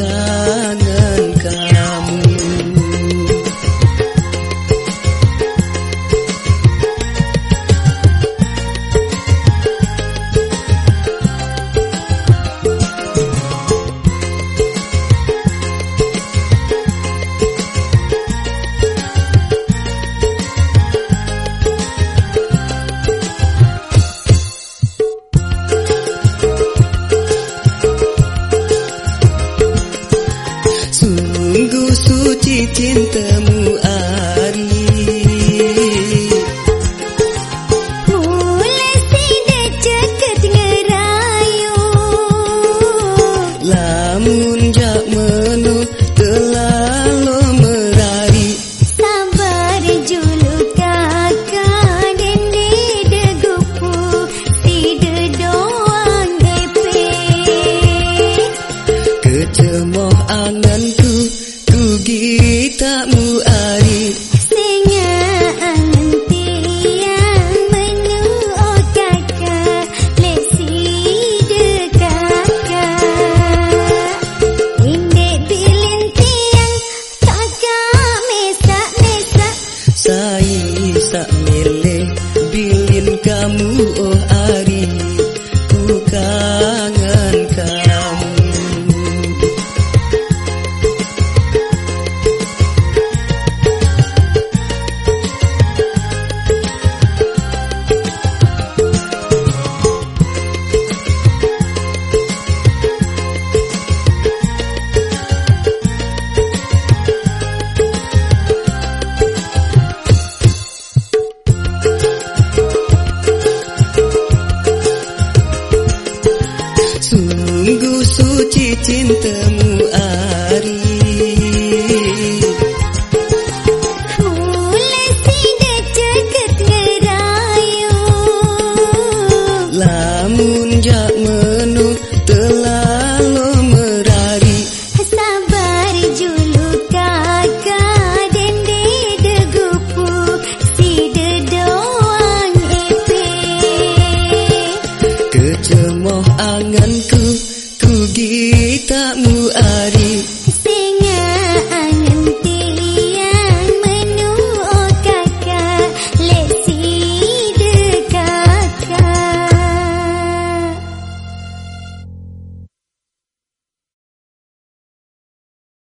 God. Kecemoh